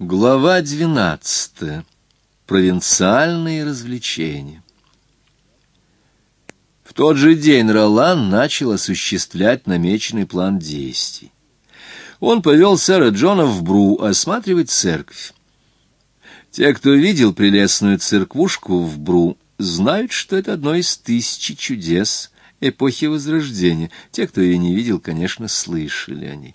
Глава двенадцатая. Провинциальные развлечения. В тот же день Ролан начал осуществлять намеченный план действий. Он повел сэра Джона в Бру осматривать церковь. Те, кто видел прелестную церквушку в Бру, знают, что это одно из тысячи чудес эпохи Возрождения. Те, кто ее не видел, конечно, слышали о ней.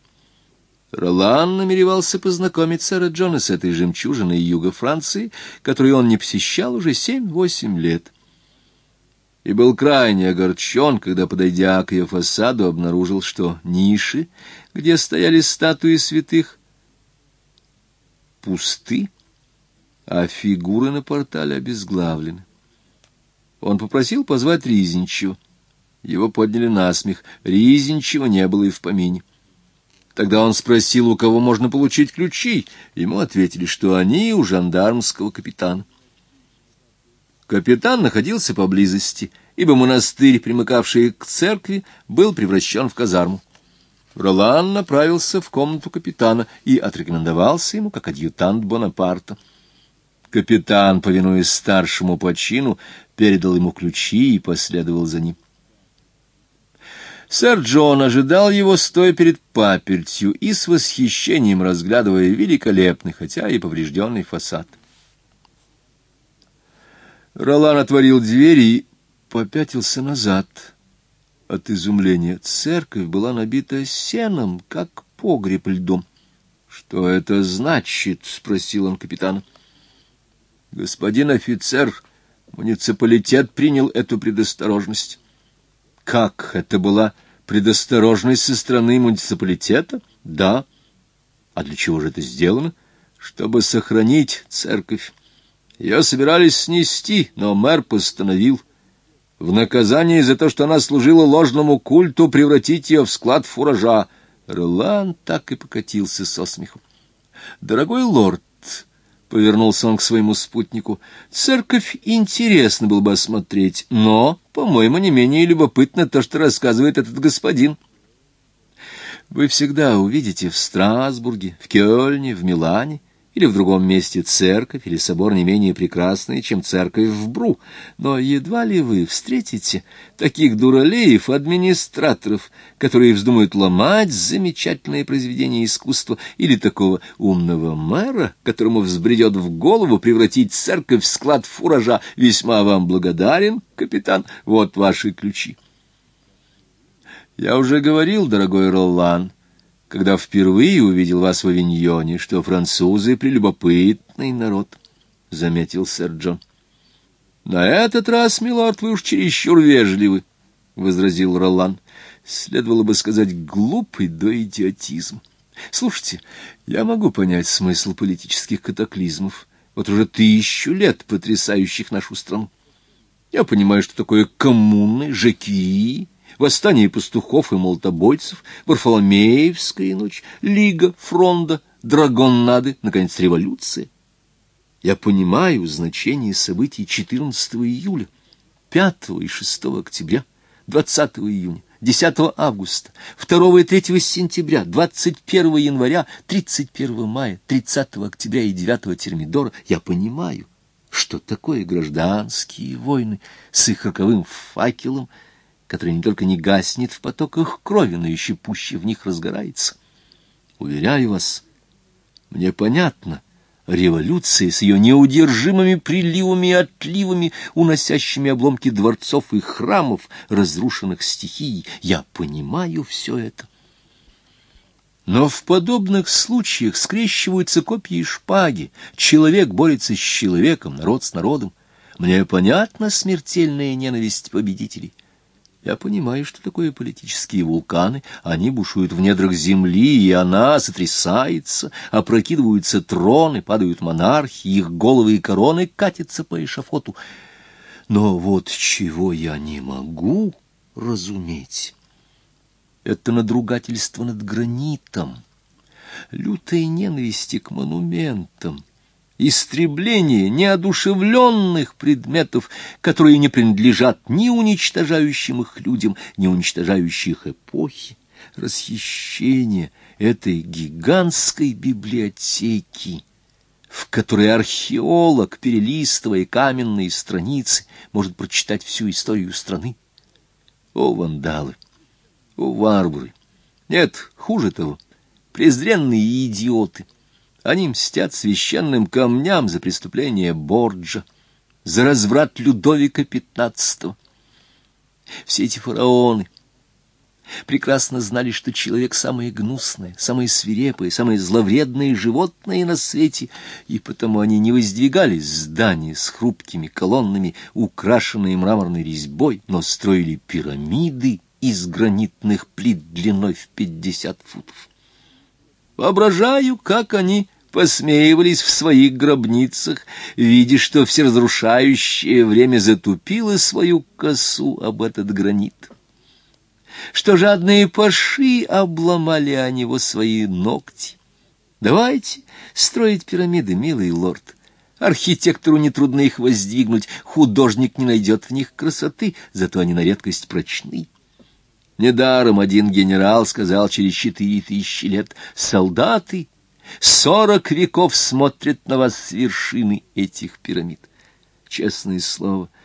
Ролан намеревался познакомить сэра Джона с этой жемчужиной юга Франции, которую он не посещал уже семь-восемь лет. И был крайне огорчен, когда, подойдя к ее фасаду, обнаружил, что ниши, где стояли статуи святых, пусты, а фигуры на портале обезглавлены. Он попросил позвать Ризинчева. Его подняли на смех. Ризинчева не было и в помине. Тогда он спросил, у кого можно получить ключи. Ему ответили, что они у жандармского капитана. Капитан находился поблизости, ибо монастырь, примыкавший к церкви, был превращен в казарму. Ролан направился в комнату капитана и отрекомендовался ему как адъютант Бонапарта. Капитан, повинуясь старшему по чину, передал ему ключи и последовал за ним. Сэр Джон ожидал его, стоя перед папертью и с восхищением разглядывая великолепный, хотя и поврежденный фасад. Ролан отворил дверь и попятился назад от изумления. Церковь была набита сеном, как погреб льдом. — Что это значит? — спросил он капитана. — Господин офицер, муниципалитет принял эту предосторожность. Как это была предосторожность со стороны муниципалитета? Да. А для чего же это сделано? Чтобы сохранить церковь. Ее собирались снести, но мэр постановил в наказание за то, что она служила ложному культу, превратить ее в склад фуража. Ролан так и покатился со смехом. «Дорогой лорд», — повернулся он к своему спутнику, — «церковь интересно было бы осмотреть, но по-моему, не менее любопытно то, что рассказывает этот господин. Вы всегда увидите в Страсбурге, в Кёльне, в Милане или в другом месте церковь или собор не менее прекрасный, чем церковь в Бру, но едва ли вы встретите таких дуралеев, администраторов, которые вздумают ломать замечательное произведение искусства, или такого умного мэра, которому взбредет в голову превратить церковь в склад фуража. Весьма вам благодарен, капитан, вот ваши ключи. Я уже говорил, дорогой Ролан, когда впервые увидел вас в Авиньоне, что французы — прелюбопытный народ, — заметил сэр Джон. — На этот раз, милорд, вы уж чересчур вежливы, — возразил Ролан. — Следовало бы сказать глупый до идиотизма. Слушайте, я могу понять смысл политических катаклизмов, вот уже тысячу лет потрясающих нашу страну. Я понимаю, что такое коммуны, жаки, восстание пастухов и молотобойцев, Варфоломеевская ночь, Лига, Фронда, Драгоннады, наконец, революция. Я понимаю значение событий 14 июля, 5 и 6 октября, 20 июня, 10 августа, 2 и 3 сентября, 21 января, 31 мая, 30 октября и 9 термидора. Я понимаю, что такое гражданские войны с их роковым факелом, который не только не гаснет в потоках крови, но еще пуще в них разгорается. Уверяю вас, мне понятно, революция с ее неудержимыми приливами и отливами, уносящими обломки дворцов и храмов, разрушенных стихией. Я понимаю все это. Но в подобных случаях скрещиваются копья и шпаги. Человек борется с человеком, народ с народом. Мне понятна смертельная ненависть победителей. Я понимаю, что такое политические вулканы. Они бушуют в недрах земли, и она сотрясается, опрокидываются троны, падают монархи, их головы и короны катятся по эшафоту. Но вот чего я не могу разуметь это надругательство над гранитом, лютая ненависть к монументам, истребление неодушевленных предметов, которые не принадлежат ни уничтожающим их людям, ни уничтожающих эпохи, расхищение этой гигантской библиотеки, в которой археолог, перелистывая каменные страницы, может прочитать всю историю страны. О, вандалы! О, варвары! Нет, хуже того, презренные идиоты. Они мстят священным камням за преступление Борджа, за разврат Людовика XV. Все эти фараоны, прекрасно знали, что человек самое гнусное, самое свирепое, самое зловредное животное на свете, и потому они не воздвигали здания с хрупкими колоннами, украшенные мраморной резьбой, но строили пирамиды из гранитных плит длиной в пятьдесят футов. Воображаю, как они посмеивались в своих гробницах, видя, что всеразрушающее время затупило свою косу об этот гранит что жадные паши обломали о него свои ногти. Давайте строить пирамиды, милый лорд. Архитектору нетрудно их воздвигнуть, художник не найдет в них красоты, зато они на редкость прочны. Недаром один генерал сказал через четыре тысячи лет, «Солдаты, сорок веков смотрят на вас с вершины этих пирамид». Честное слово —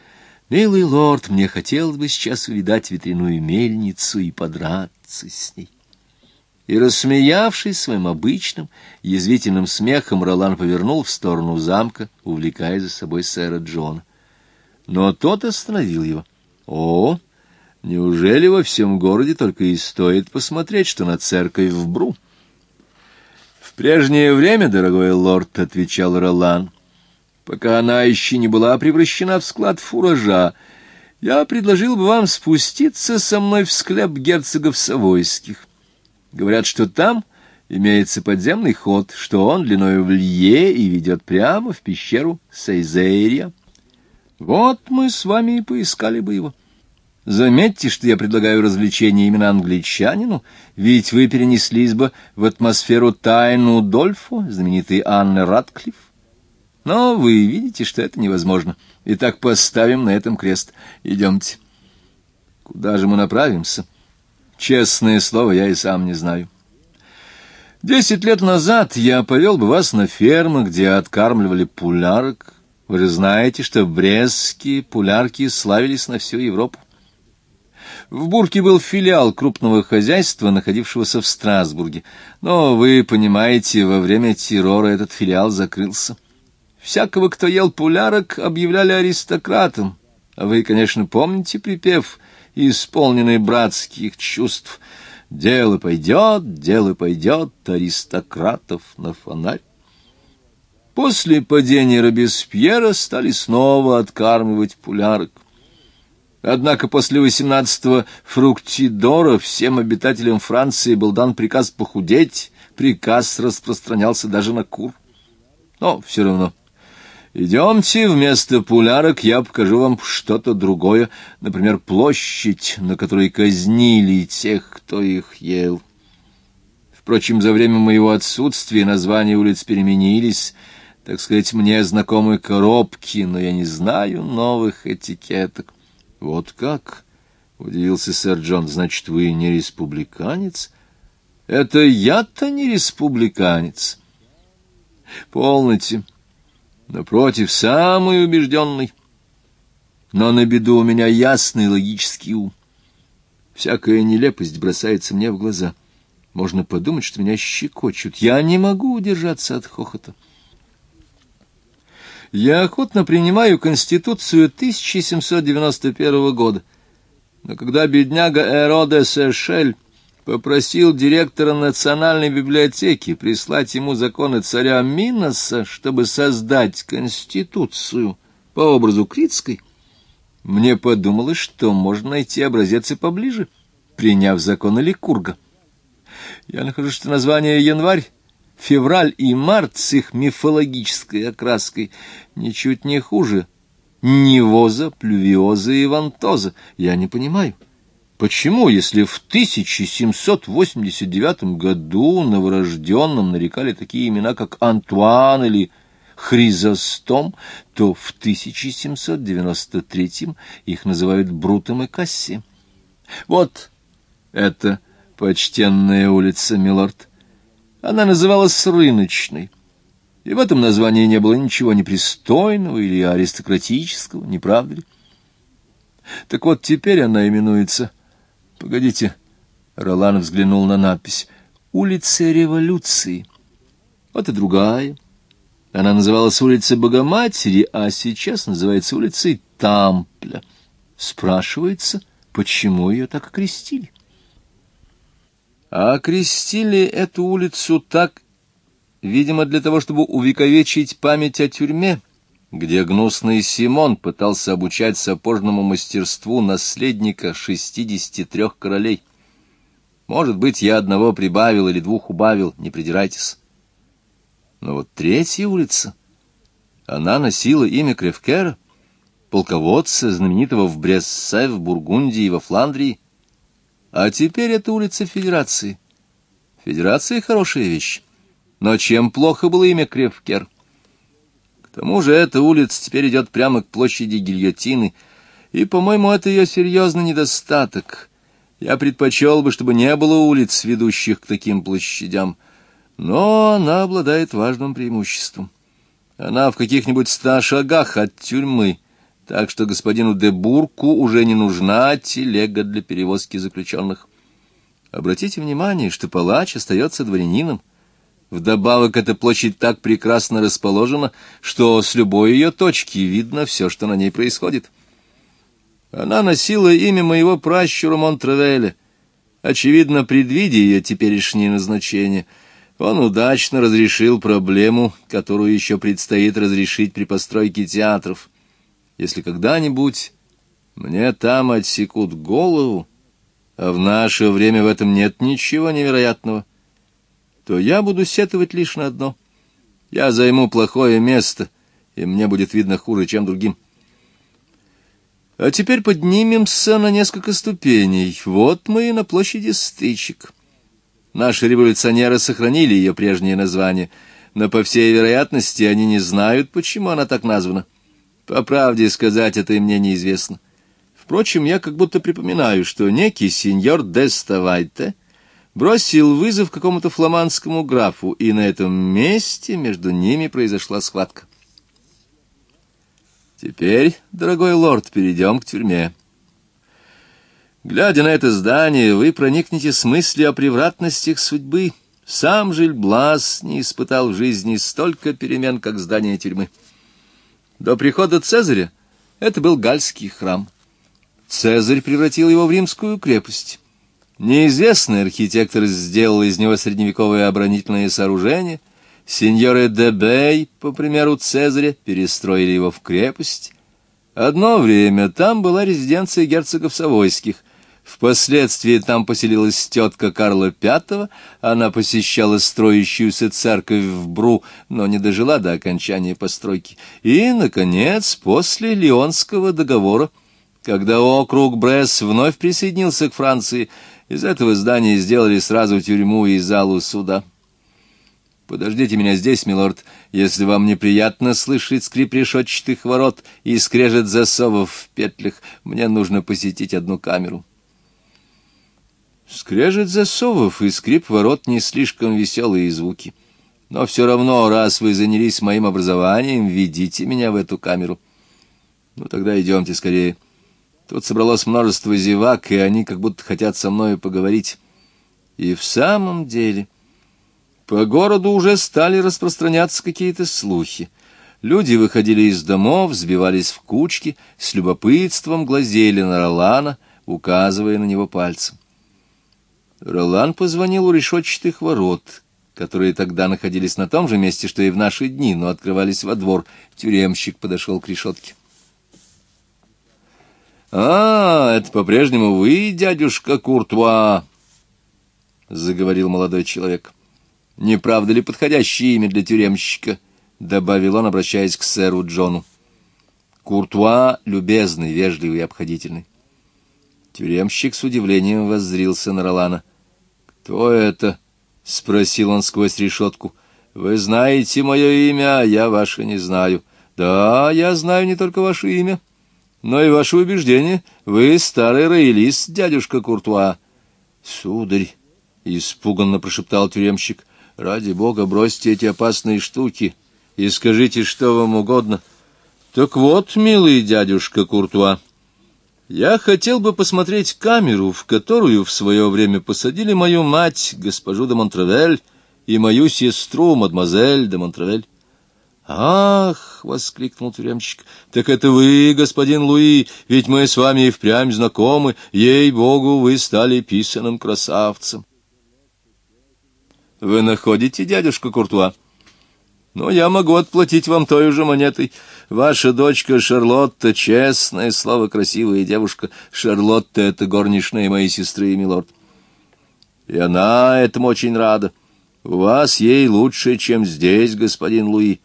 Милый лорд, мне хотелось бы сейчас увидать ветряную мельницу и подраться с ней. И, рассмеявшись своим обычным, язвительным смехом, Ролан повернул в сторону замка, увлекая за собой сэра Джона. Но тот остановил его. «О, неужели во всем городе только и стоит посмотреть, что на церковь в Бру?» «В прежнее время, дорогой лорд», — отвечал Ролан, — пока она еще не была превращена в склад фуража, я предложил бы вам спуститься со мной в склеп герцогов Савойских. Говорят, что там имеется подземный ход, что он длиною в лье и ведет прямо в пещеру Сейзерия. Вот мы с вами и поискали бы его. Заметьте, что я предлагаю развлечение именно англичанину, ведь вы перенеслись бы в атмосферу тайну Дольфу, знаменитой Анны Ратклифф. Но вы видите, что это невозможно. Итак, поставим на этом крест. Идемте. Куда же мы направимся? Честное слово, я и сам не знаю. Десять лет назад я повел бы вас на ферму, где откармливали пулярок. Вы же знаете, что в Брестске пулярки славились на всю Европу. В Бурке был филиал крупного хозяйства, находившегося в Страсбурге. Но, вы понимаете, во время террора этот филиал закрылся. Всякого, кто ел пулярок, объявляли аристократом. А вы, конечно, помните припев, исполненный братских чувств. «Дело пойдет, дело пойдет, аристократов на фонарь». После падения Робеспьера стали снова откармливать пулярок. Однако после восемнадцатого фруктидора всем обитателям Франции был дан приказ похудеть, приказ распространялся даже на кур. Но все равно Идемте, вместо пулярок я покажу вам что-то другое, например, площадь, на которой казнили тех, кто их ел. Впрочем, за время моего отсутствия названия улиц переменились, так сказать, мне знакомы коробки, но я не знаю новых этикеток. — Вот как? — удивился сэр Джон. — Значит, вы не республиканец? — Это я-то не республиканец. — Полноте. — напротив, самый убежденный. Но на беду у меня ясный логический ум. Всякая нелепость бросается мне в глаза. Можно подумать, что меня щекочут. Я не могу удержаться от хохота. Я охотно принимаю Конституцию 1791 года. Но когда бедняга Эроде Эшель попросил директора Национальной библиотеки прислать ему законы царя Миноса, чтобы создать Конституцию по образу Критской, мне подумалось, что можно найти образец и поближе, приняв законы Ликурга. Я нахожу, что название «Январь», «Февраль» и «Март» с их мифологической окраской ничуть не хуже Невоза, Плювиоза и Вантоза. Я не понимаю. Почему, если в 1789 году новорожденным нарекали такие имена, как Антуан или Хризостом, то в 1793 их называют Брутом и Касси? Вот это почтенная улица, милорд. Она называлась Рыночной. И в этом названии не было ничего непристойного или аристократического, не правда ли? Так вот, теперь она именуется... Погодите, Ролан взглянул на надпись. «Улица революции». Вот и другая. Она называлась улицей Богоматери, а сейчас называется улицей Тампля. Спрашивается, почему ее так окрестили? А окрестили эту улицу так, видимо, для того, чтобы увековечить память о тюрьме, где гнусный Симон пытался обучать сапожному мастерству наследника шестидесяти трех королей. Может быть, я одного прибавил или двух убавил, не придирайтесь. Но вот третья улица, она носила имя Кревкера, полководца, знаменитого в Брессе, в Бургундии и во Фландрии. А теперь это улица Федерации. Федерация — хорошая вещь. Но чем плохо было имя Кревкер? К тому же эта улица теперь идет прямо к площади Гильотины, и, по-моему, это ее серьезный недостаток. Я предпочел бы, чтобы не было улиц, ведущих к таким площадям. Но она обладает важным преимуществом. Она в каких-нибудь ста шагах от тюрьмы, так что господину Дебурку уже не нужна телега для перевозки заключенных. Обратите внимание, что палач остается дворянином. Вдобавок эта площадь так прекрасно расположена, что с любой ее точки видно все, что на ней происходит. Она носила имя моего пращура Монтревеля, очевидно, предвидя ее теперешнее назначение — он удачно разрешил проблему, которую еще предстоит разрешить при постройке театров. Если когда-нибудь мне там отсекут голову, а в наше время в этом нет ничего невероятного, то я буду сетовать лишь на одно. Я займу плохое место, и мне будет видно хуже, чем другим. А теперь поднимемся на несколько ступеней. Вот мы и на площади стычек. Наши революционеры сохранили ее прежнее название, но, по всей вероятности, они не знают, почему она так названа. По правде сказать, это и мне неизвестно. Впрочем, я как будто припоминаю, что некий сеньор Деставайте бросил вызов какому-то фламандскому графу, и на этом месте между ними произошла схватка. Теперь, дорогой лорд, перейдем к тюрьме. Глядя на это здание, вы проникнете с мыслью о превратностях судьбы. Сам Жильблас не испытал в жизни столько перемен, как здание тюрьмы. До прихода Цезаря это был гальский храм. Цезарь превратил его в римскую крепость. Неизвестный архитектор сделал из него средневековое оборонительное сооружение. Сеньоры де Бей, по примеру Цезаря, перестроили его в крепость. Одно время там была резиденция герцогов Савойских, Впоследствии там поселилась тетка Карла V, она посещала строящуюся церковь в Бру, но не дожила до окончания постройки. И, наконец, после Лионского договора, когда округ Бресс вновь присоединился к Франции, из этого здания сделали сразу тюрьму и залу суда. Подождите меня здесь, милорд, если вам неприятно слышать скрип решетчатых ворот и скрежет засовов в петлях, мне нужно посетить одну камеру. Скрежет засовов и скрип ворот не слишком веселые звуки. Но все равно, раз вы занялись моим образованием, ведите меня в эту камеру. Ну, тогда идемте скорее. Тут собралось множество зевак, и они как будто хотят со мной поговорить. И в самом деле... По городу уже стали распространяться какие-то слухи. Люди выходили из домов, сбивались в кучки, с любопытством глазели на Ролана, указывая на него пальцем. Ролан позвонил у решетчатых ворот, которые тогда находились на том же месте, что и в наши дни, но открывались во двор. Тюремщик подошел к решетке. — А, это по-прежнему вы, дядюшка Куртуа, — заговорил молодой человек. — Не правда ли подходящее имя для тюремщика? — добавил он, обращаясь к сэру Джону. Куртуа — любезный, вежливый и обходительный. Тюремщик с удивлением воззрился на Ролана. «Кто это?» — спросил он сквозь решетку. «Вы знаете мое имя, а я ваше не знаю». «Да, я знаю не только ваше имя, но и ваше убеждение. Вы старый роялист, дядюшка Куртуа». «Сударь», — испуганно прошептал тюремщик, — «ради бога, бросьте эти опасные штуки. и скажите, что вам угодно. Так вот, милый дядюшка Куртуа, я хотел бы посмотреть камеру, в которую в свое время посадили мою мать, госпожу де Монтравель, и мою сестру, мадемуазель де Монтравель. «Ах!» — воскликнул тюремщик. «Так это вы, господин Луи, ведь мы с вами и впрямь знакомы. Ей-богу, вы стали писаным красавцем». «Вы находите, дядюшка Куртуа?» «Но я могу отплатить вам той же монетой. Ваша дочка Шарлотта — честная, слава красивая девушка. Шарлотта — это горничная моей сестры, милорд. И она этому очень рада. У вас ей лучше, чем здесь, господин Луи».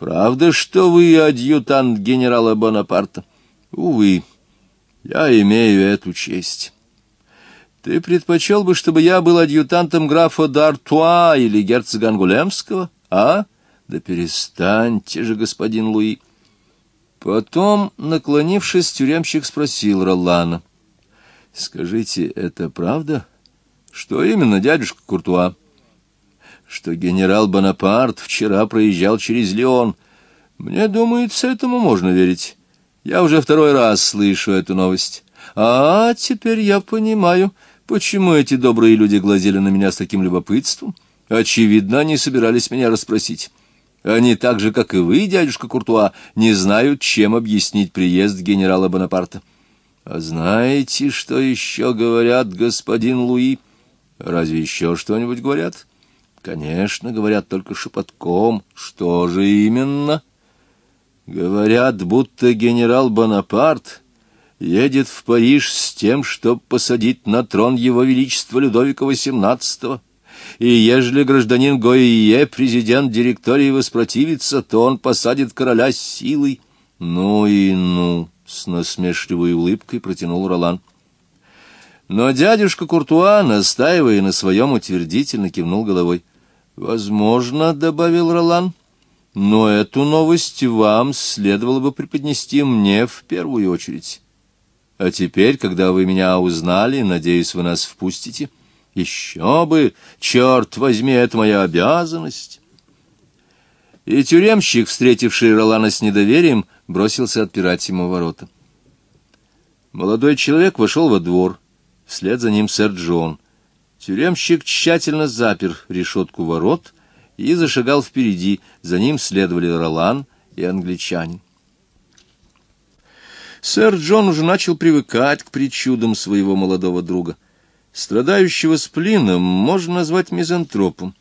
Правда, что вы адъютант генерала Бонапарта? Увы, я имею эту честь. Ты предпочел бы, чтобы я был адъютантом графа Д'Артуа или герцога Ангулемского, а? Да перестаньте же, господин Луи. Потом, наклонившись, тюремщик спросил Ролана. — Скажите, это правда? — Что именно, дядюшка Куртуа? — что генерал Бонапарт вчера проезжал через Лион. Мне думается, этому можно верить. Я уже второй раз слышу эту новость. А теперь я понимаю, почему эти добрые люди глазели на меня с таким любопытством. Очевидно, они собирались меня расспросить. Они так же, как и вы, дядюшка Куртуа, не знают, чем объяснить приезд генерала Бонапарта. А знаете, что еще говорят, господин Луи? Разве еще что-нибудь говорят? — Конечно, говорят только шепотком. Что же именно? Говорят, будто генерал Бонапарт едет в Париж с тем, чтобы посадить на трон его величества Людовика XVIII. И ежели гражданин Гоие, президент директории, воспротивится, то он посадит короля силой. Ну и ну, с насмешливой улыбкой протянул Ролан. Но дядюшка Куртуа, настаивая на своем, утвердительно кивнул головой. «Возможно, — добавил Ролан, — но эту новость вам следовало бы преподнести мне в первую очередь. А теперь, когда вы меня узнали, надеюсь, вы нас впустите. Еще бы! Черт возьми, это моя обязанность!» И тюремщик, встретивший Ролана с недоверием, бросился отпирать ему ворота. Молодой человек вошел во двор, вслед за ним сэр Джон — Тюремщик тщательно запер решетку ворот и зашагал впереди, за ним следовали Ролан и англичанин. Сэр Джон уже начал привыкать к причудам своего молодого друга. Страдающего сплином можно назвать мизантропом,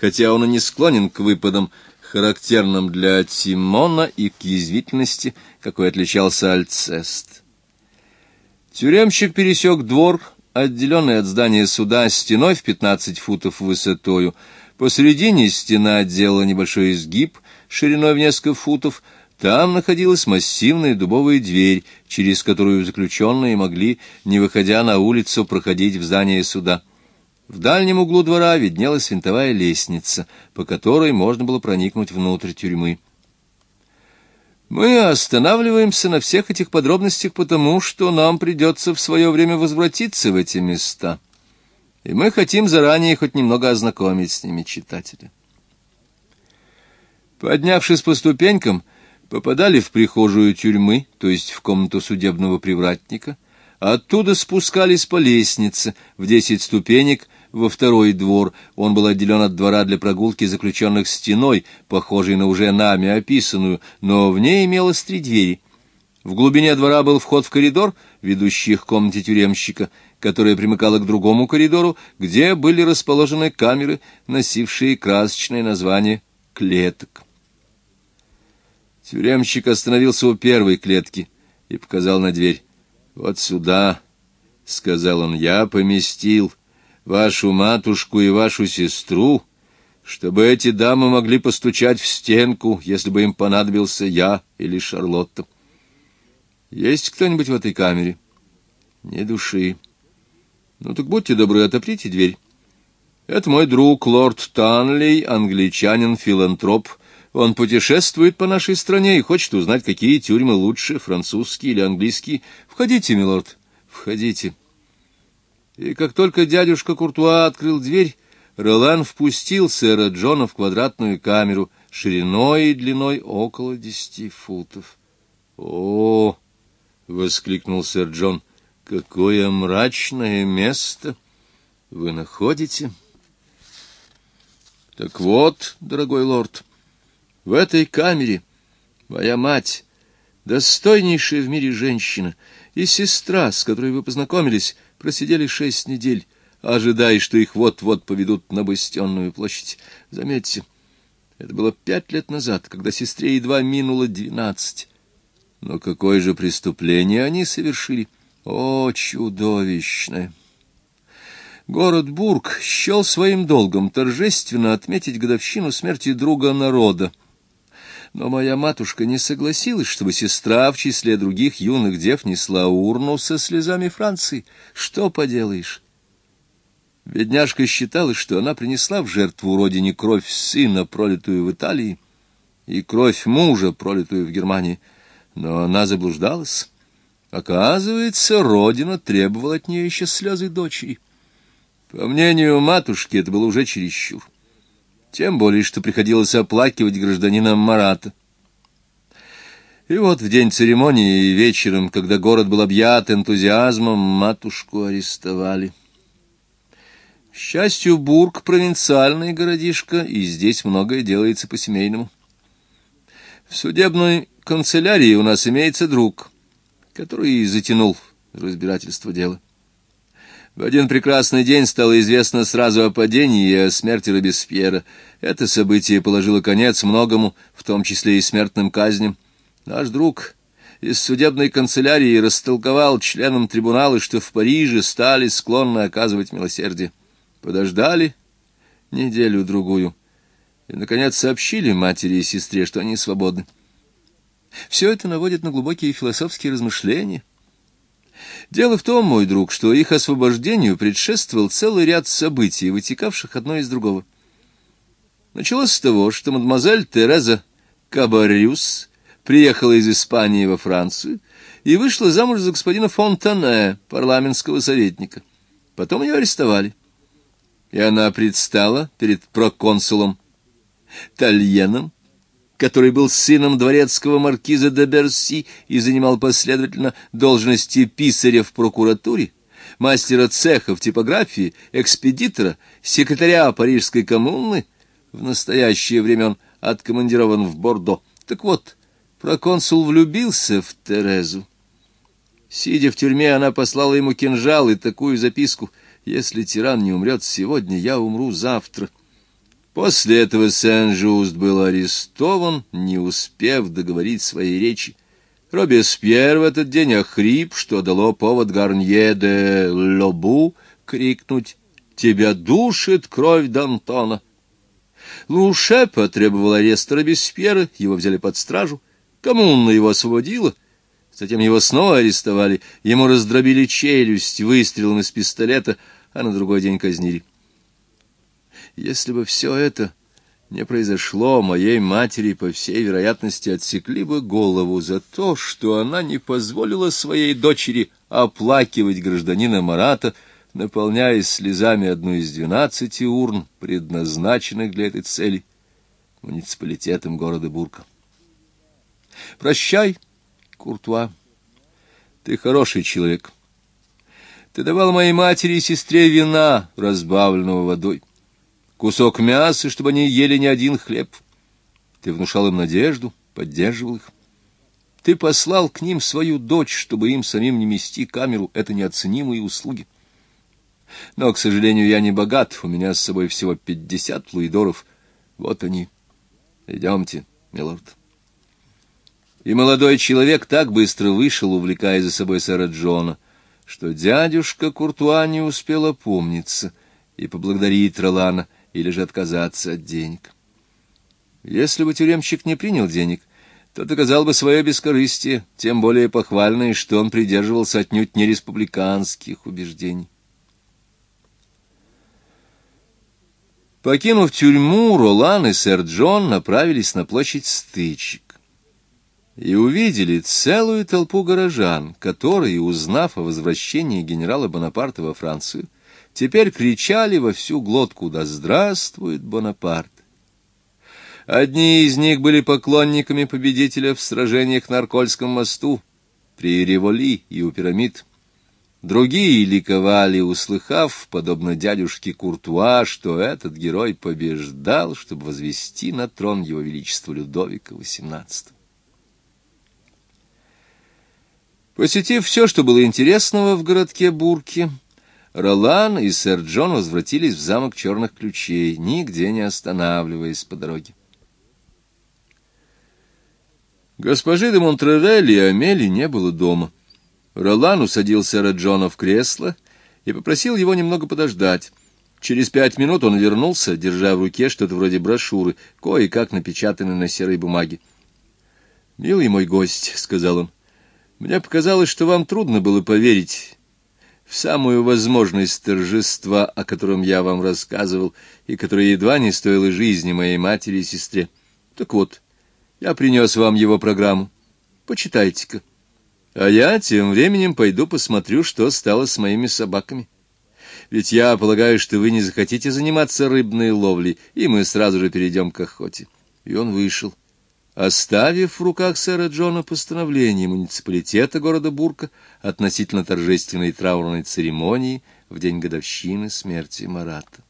хотя он и не склонен к выпадам, характерным для Тимона и к язвительности, какой отличался Альцест. Тюремщик пересек двор, отделенный от здания суда стеной в пятнадцать футов высотою. Посредине стена отделала небольшой изгиб шириной в несколько футов. Там находилась массивная дубовая дверь, через которую заключенные могли, не выходя на улицу, проходить в здание суда. В дальнем углу двора виднелась винтовая лестница, по которой можно было проникнуть внутрь тюрьмы. Мы останавливаемся на всех этих подробностях потому, что нам придется в свое время возвратиться в эти места, и мы хотим заранее хоть немного ознакомить с ними читателя. Поднявшись по ступенькам, попадали в прихожую тюрьмы, то есть в комнату судебного привратника, оттуда спускались по лестнице в десять ступенек во второй двор. Он был отделен от двора для прогулки заключенных стеной, похожей на уже нами описанную, но в ней имелось три двери. В глубине двора был вход в коридор, ведущий к комнате тюремщика, которая примыкала к другому коридору, где были расположены камеры, носившие красочное название «клеток». Тюремщик остановился у первой клетки и показал на дверь. «Вот сюда», — сказал он, — «я поместил» вашу матушку и вашу сестру, чтобы эти дамы могли постучать в стенку, если бы им понадобился я или Шарлотта. Есть кто-нибудь в этой камере? Ни души. Ну так будьте добры, отоприте дверь. Это мой друг, лорд Танлей, англичанин-филантроп. Он путешествует по нашей стране и хочет узнать, какие тюрьмы лучше, французские или английские. Входите, милорд, входите. И как только дядюшка Куртуа открыл дверь, Ролан впустил сэра Джона в квадратную камеру шириной и длиной около десяти футов. — О! — воскликнул сэр Джон. — Какое мрачное место вы находите! — Так вот, дорогой лорд, в этой камере моя мать, достойнейшая в мире женщина, и сестра, с которой вы познакомились, просидели шесть недель, ожидая, что их вот-вот поведут на Бастионную площадь. Заметьте, это было пять лет назад, когда сестре едва минуло двенадцать. Но какое же преступление они совершили? О, чудовищное! Город Бург счел своим долгом торжественно отметить годовщину смерти друга народа. Но моя матушка не согласилась, чтобы сестра в числе других юных дев несла урну со слезами Франции. Что поделаешь? Бедняжка считала, что она принесла в жертву родине кровь сына, пролитую в Италии, и кровь мужа, пролитую в Германии — но она заблуждалась. Оказывается, родина требовала от нее еще слезы дочери. По мнению матушки, это было уже чересчур. Тем более, что приходилось оплакивать гражданина Марата. И вот в день церемонии и вечером, когда город был объят энтузиазмом, матушку арестовали. К счастью, Бург — провинциальный городишко, и здесь многое делается по-семейному. В судебной канцелярии у нас имеется друг, который затянул разбирательство дела. В один прекрасный день стало известно сразу о падении и о смерти Робеспьера. Это событие положило конец многому, в том числе и смертным казням. Наш друг из судебной канцелярии растолковал членам трибунала, что в Париже стали склонны оказывать милосердие. Подождали неделю-другую и, наконец, сообщили матери и сестре, что они свободны. Все это наводит на глубокие философские размышления. Дело в том, мой друг, что их освобождению предшествовал целый ряд событий, вытекавших одно из другого. Началось с того, что мадемуазель Тереза Кабарюс приехала из Испании во Францию и вышла замуж за господина Фонтане, парламентского советника. Потом ее арестовали, и она предстала перед проконсулом Тальеном, который был сыном дворецкого маркиза де Берси и занимал последовательно должности писаря в прокуратуре, мастера цеха в типографии, экспедитора, секретаря Парижской коммуны, в настоящее время он откомандирован в Бордо. Так вот, проконсул влюбился в Терезу. Сидя в тюрьме, она послала ему кинжал и такую записку «Если тиран не умрет сегодня, я умру завтра». После этого Сен-Жуст был арестован, не успев договорить своей речи. Робеспьер в этот день охрип, что дало повод Гарнье де Лобу крикнуть «Тебя душит кровь Д'Антона!». Луше потребовал ареста Робеспьера, его взяли под стражу, коммуна его освободила, затем его снова арестовали, ему раздробили челюсть выстрелом из пистолета, а на другой день казнили. Если бы все это не произошло, моей матери, по всей вероятности, отсекли бы голову за то, что она не позволила своей дочери оплакивать гражданина Марата, наполняя слезами одну из двенадцати урн, предназначенных для этой цели, муниципалитетом города Бурка. Прощай, Куртуа, ты хороший человек. Ты давал моей матери и сестре вина, разбавленного водой кусок мяса, чтобы они ели не один хлеб. Ты внушал им надежду, поддерживал их. Ты послал к ним свою дочь, чтобы им самим не мести камеру. Это неоценимые услуги. Но, к сожалению, я не богат. У меня с собой всего пятьдесят луидоров. Вот они. Идемте, милорд. И молодой человек так быстро вышел, увлекая за собой сэра Джона, что дядюшка Куртуа не успел опомниться и поблагодарить Ролана — или же отказаться от денег. Если бы тюремщик не принял денег, то доказал бы свое бескорыстие, тем более похвальное, что он придерживался отнюдь не республиканских убеждений. Покинув тюрьму, Ролан и сэр Джон направились на площадь стычек и увидели целую толпу горожан, которые, узнав о возвращении генерала Бонапарта во Францию, теперь кричали во всю глотку «Да здравствует Бонапарт!». Одни из них были поклонниками победителя в сражениях на Аркольском мосту, при Револи и у пирамид. Другие ликовали, услыхав, подобно дядюшке Куртуа, что этот герой побеждал, чтобы возвести на трон его величества Людовика XVIII. Посетив все, что было интересного в городке Бурки, Ролан и сэр Джон возвратились в замок черных ключей, нигде не останавливаясь по дороге. Госпожи де Монтревель и Амели не было дома. Ролан усадил сэра Джона в кресло и попросил его немного подождать. Через пять минут он вернулся, держа в руке что-то вроде брошюры, кое-как напечатанной на серой бумаге. — Милый мой гость, — сказал он, — мне показалось, что вам трудно было поверить самую возможность торжества, о котором я вам рассказывал, и которое едва не стоило жизни моей матери и сестре. Так вот, я принес вам его программу. Почитайте-ка. — а я тем временем пойду посмотрю, что стало с моими собаками. Ведь я полагаю, что вы не захотите заниматься рыбной ловлей, и мы сразу же перейдем к охоте. И он вышел, оставив в руках сэра Джона постановление муниципалитета города Бурка относительно торжественной траурной церемонии в день годовщины смерти Марата.